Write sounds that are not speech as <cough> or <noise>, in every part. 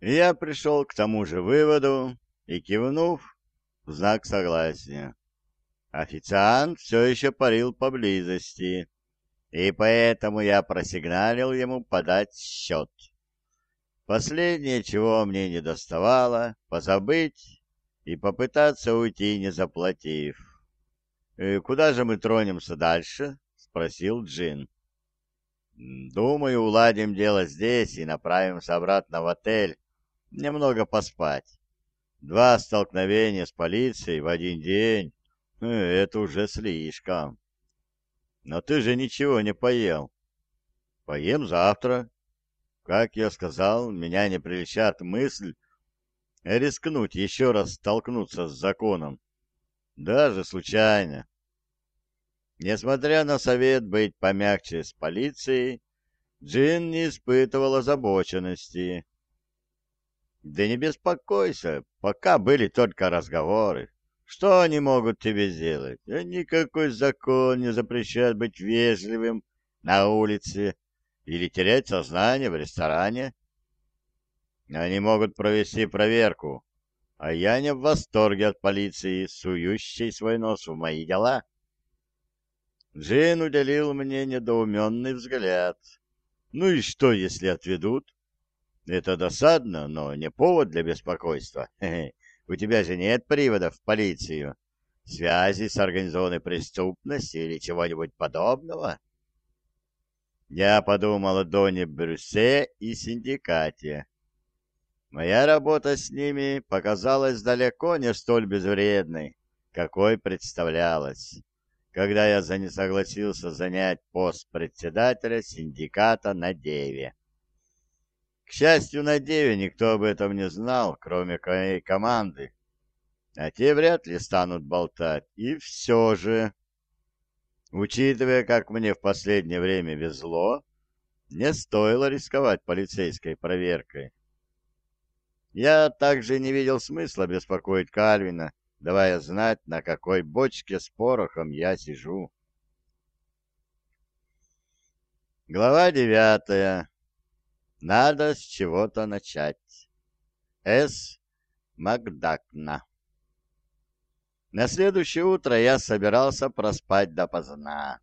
Я пришел к тому же выводу и, кивнув, в знак согласия. Официант все еще парил поблизости, и поэтому я просигналил ему подать счет. Последнее, чего мне не доставало, позабыть и попытаться уйти, не заплатив. «Э, «Куда же мы тронемся дальше?» — спросил Джин. «Думаю, уладим дело здесь и направимся обратно в отель, немного поспать. Два столкновения с полицией в один день э, — это уже слишком. Но ты же ничего не поел. Поем завтра, как я сказал, меня не прельщает мысль рискнуть еще раз столкнуться с законом, даже случайно. Несмотря на совет быть помягче с полицией, Джин не испытывал озабоченности. Да не беспокойся, пока были только разговоры. Что они могут тебе сделать? Никакой закон не запрещает быть вежливым на улице или терять сознание в ресторане. Они могут провести проверку, а я не в восторге от полиции, сующей свой нос в мои дела. Джин уделил мне недоуменный взгляд. Ну и что, если отведут? Это досадно, но не повод для беспокойства. <laughs> У тебя же нет приводов в полицию, связи с организованной преступностью или чего-нибудь подобного? Я подумал о Доне Брюссе и синдикате. Моя работа с ними показалась далеко не столь безвредной, какой представлялась, когда я за не согласился занять пост председателя синдиката на Деве. К счастью, на Деве никто об этом не знал, кроме моей команды, а те вряд ли станут болтать. И все же... Учитывая, как мне в последнее время везло, не стоило рисковать полицейской проверкой. Я также не видел смысла беспокоить Кальвина, давая знать, на какой бочке с порохом я сижу. Глава девятая. Надо с чего-то начать. С. Макдакна. На следующее утро я собирался проспать допоздна.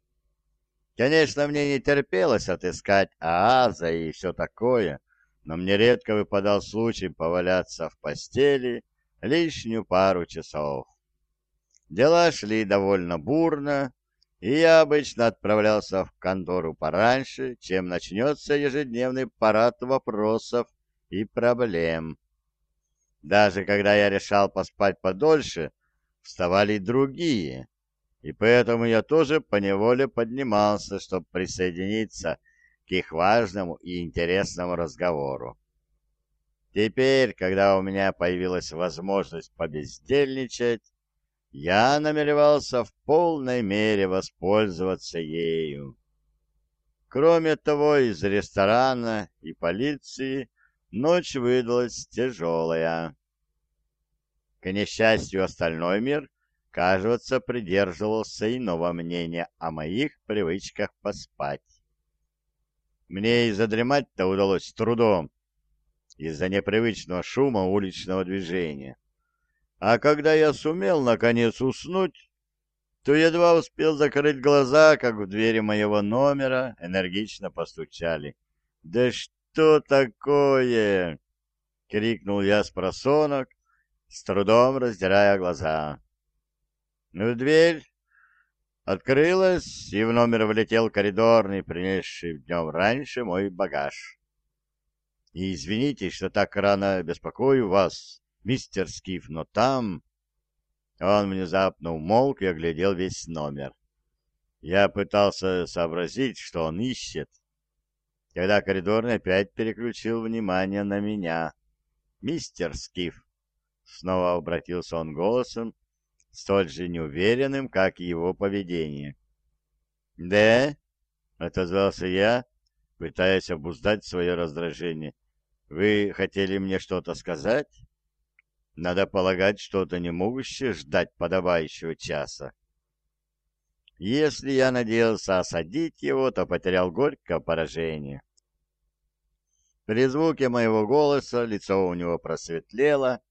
Конечно, мне не терпелось отыскать Ааза и все такое, но мне редко выпадал случай поваляться в постели лишнюю пару часов. Дела шли довольно бурно, и я обычно отправлялся в контору пораньше, чем начнется ежедневный парад вопросов и проблем. Даже когда я решал поспать подольше, вставали другие, и поэтому я тоже поневоле поднимался, чтобы присоединиться к их важному и интересному разговору. Теперь, когда у меня появилась возможность побездельничать, я намеревался в полной мере воспользоваться ею. Кроме того, из ресторана и полиции ночь выдалась тяжелая. К несчастью, остальной мир, кажется, придерживался иного мнения о моих привычках поспать. Мне и задремать-то удалось с трудом из-за непривычного шума уличного движения. А когда я сумел, наконец, уснуть, то едва успел закрыть глаза, как в двери моего номера энергично постучали. «Да что такое?» — крикнул я с просонок, с трудом раздирая глаза. Ну, дверь открылась, и в номер влетел коридорный, принесший днем раньше мой багаж. И извините, что так рано беспокою вас, мистер Скиф, но там...» Он внезапно умолк и оглядел весь номер. Я пытался сообразить, что он ищет, когда коридорный опять переключил внимание на меня. «Мистер Скиф!» Снова обратился он голосом, столь же неуверенным, как и его поведение. «Да?» — отозвался я, пытаясь обуздать свое раздражение. «Вы хотели мне что-то сказать?» Надо полагать, что-то не могущее ждать подобающего часа. Если я надеялся осадить его, то потерял горькое поражение. При звуке моего голоса лицо у него просветлело,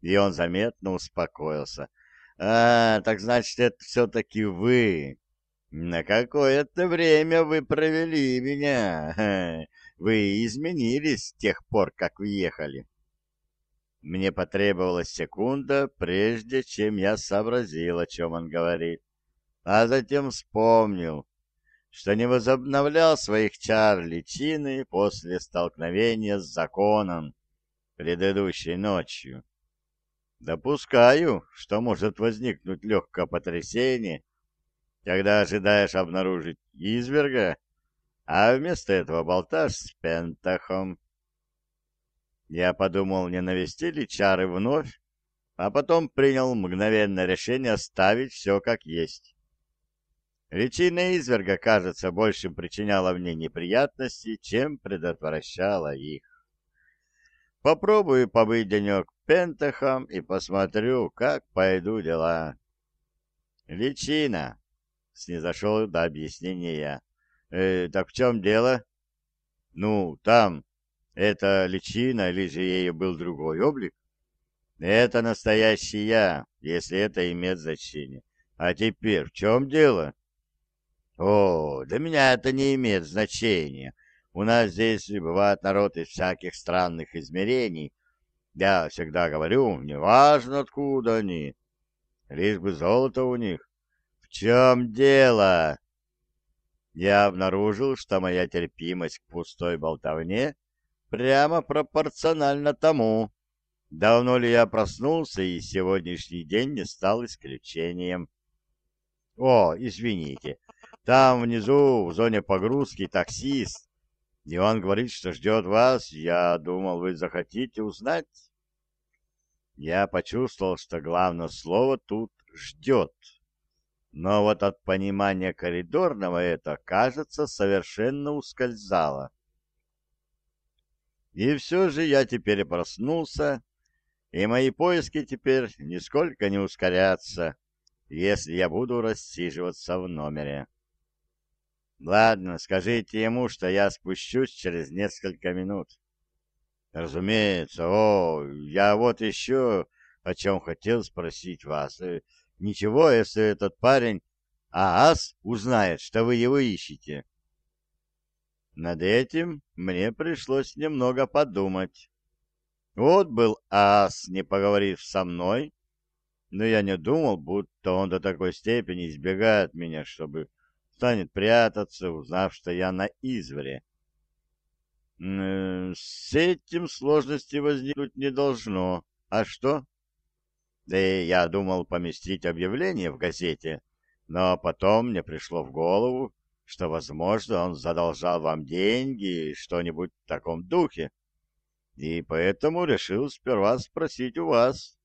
и он заметно успокоился. «А, так значит, это все-таки вы. На какое-то время вы провели меня. Вы изменились с тех пор, как уехали». Мне потребовалась секунда, прежде чем я сообразил, о чем он говорит, а затем вспомнил, что не возобновлял своих чар личины после столкновения с законом предыдущей ночью. Допускаю, что может возникнуть легкое потрясение, когда ожидаешь обнаружить изверга, а вместо этого болтаешь с Пентахом. Я подумал, не навести ли чары вновь, а потом принял мгновенное решение оставить все как есть. Личина изверга, кажется, больше причиняла мне неприятности, чем предотвращала их. Попробую побыть денек пентахом и посмотрю, как пойду дела. Личина, снизошел до объяснения я. Э, так в чем дело? Ну, там, это личина или же ею был другой облик? Это настоящий я, если это имеет значение. А теперь в чем дело? О, для меня это не имеет значения. У нас здесь бывает народ из всяких странных измерений. Я всегда говорю, неважно откуда они, лишь бы золото у них. В чем дело? Я обнаружил, что моя терпимость к пустой болтовне прямо пропорциональна тому, давно ли я проснулся, и сегодняшний день не стал исключением. О, извините, там внизу, в зоне погрузки, таксист. И он говорит, что ждет вас. Я думал, вы захотите узнать. Я почувствовал, что главное слово тут «ждет». Но вот от понимания коридорного это, кажется, совершенно ускользало. И все же я теперь проснулся, и мои поиски теперь нисколько не ускорятся, если я буду рассиживаться в номере. Ладно, скажите ему, что я спущусь через несколько минут. Разумеется. О, я вот еще о чем хотел спросить вас. Э, ничего, если этот парень ААС узнает, что вы его ищете. Над этим мне пришлось немного подумать. Вот был ААС, не поговорив со мной, но я не думал, будто он до такой степени избегает меня, чтобы станет прятаться, узнав, что я на изворе. С этим сложности возникнуть не должно. А что? Да и я думал поместить объявление в газете, но потом мне пришло в голову, что, возможно, он задолжал вам деньги, что-нибудь в таком духе, и поэтому решил сперва спросить у вас.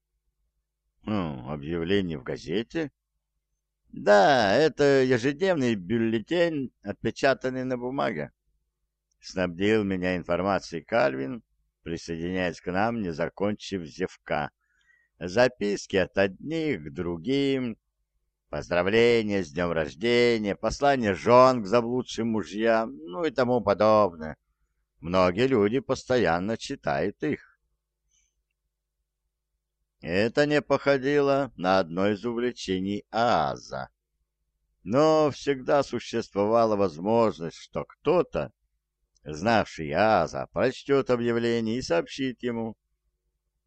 Ну, объявление в газете? Да, это ежедневный бюллетень, отпечатанный на бумаге. Снабдил меня информацией Кальвин, присоединяясь к нам, не закончив зевка. Записки от одних к другим, поздравления с днем рождения, послания жен к заблудшим мужьям, ну и тому подобное. Многие люди постоянно читают их. Это не походило на одно из увлечений Ааза. Но всегда существовала возможность, что кто-то, знавший Ааза, прочтет объявление и сообщит ему.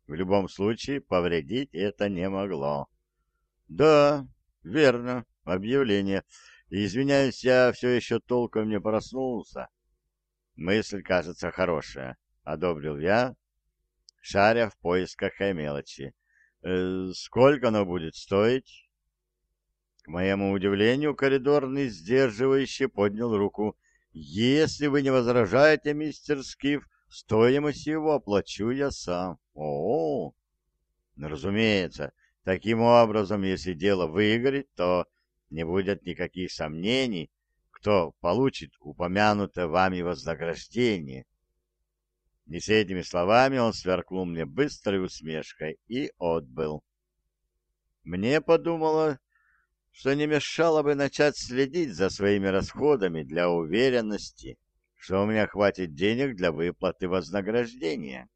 В любом случае, повредить это не могло. Да, верно, объявление. Извиняюсь, я все еще толком не проснулся. Мысль, кажется, хорошая, — одобрил я, шаря в поисках мелочи. Э, сколько оно будет стоить? К моему удивлению, коридорный сдерживающе поднял руку. Если вы не возражаете, мистер Скиф, стоимость его оплачу я сам. О, -о, -о. разумеется, таким образом, если дело выгорит, то не будет никаких сомнений, кто получит упомянутое вами вознаграждение. И с этими словами он сверкнул мне быстрой усмешкой и отбыл. Мне подумало, что не мешало бы начать следить за своими расходами для уверенности, что у меня хватит денег для выплаты вознаграждения.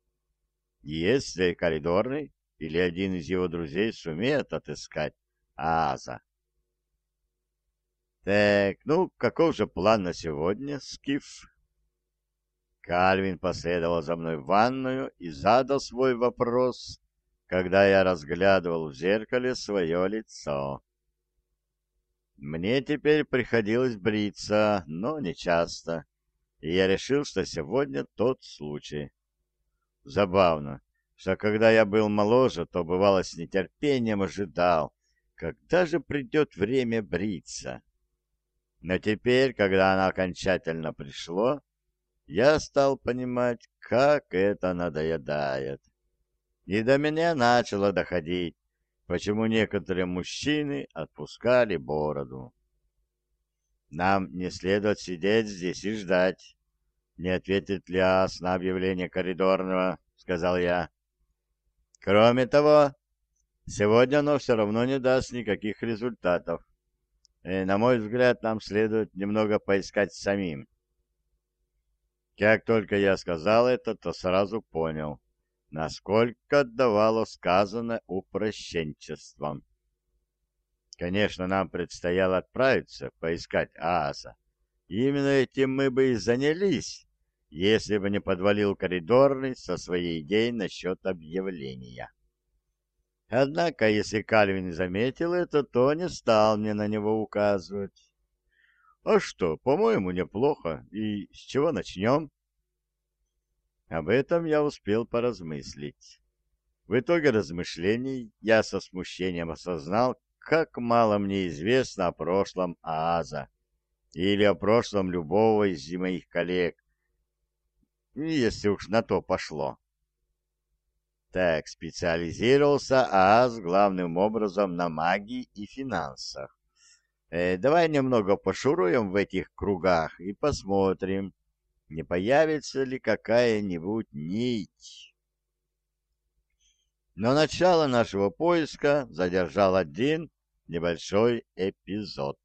Если коридорный или один из его друзей сумеет отыскать Ааза. Так, ну, каков же план на сегодня, Скиф? Кальвин последовал за мной в ванную и задал свой вопрос, когда я разглядывал в зеркале свое лицо. Мне теперь приходилось бриться, но не часто, и я решил, что сегодня тот случай. Забавно, что когда я был моложе, то бывало с нетерпением ожидал, когда же придет время бриться. Но теперь, когда оно окончательно пришло, я стал понимать, как это надоедает. И до меня начало доходить, почему некоторые мужчины отпускали бороду. Нам не следует сидеть здесь и ждать, не ответит ли Ас на объявление коридорного, сказал я. Кроме того, сегодня оно все равно не даст никаких результатов. И, на мой взгляд, нам следует немного поискать самим. Как только я сказал это, то сразу понял, насколько отдавало сказанное упрощенчеством. Конечно, нам предстояло отправиться, поискать Ааса. Именно этим мы бы и занялись, если бы не подвалил коридорный со своей идеей насчет объявления. Однако, если Кальвин заметил это, то не стал мне на него указывать. А что, по-моему, неплохо. И с чего начнем? Об этом я успел поразмыслить. В итоге размышлений я со смущением осознал, как мало мне известно о прошлом Ааза или о прошлом любого из моих коллег, если уж на то пошло. Так, специализировался ААЗ главным образом на магии и финансах. Э, давай немного пошуруем в этих кругах и посмотрим, не появится ли какая-нибудь нить. Но начало нашего поиска задержал один небольшой эпизод.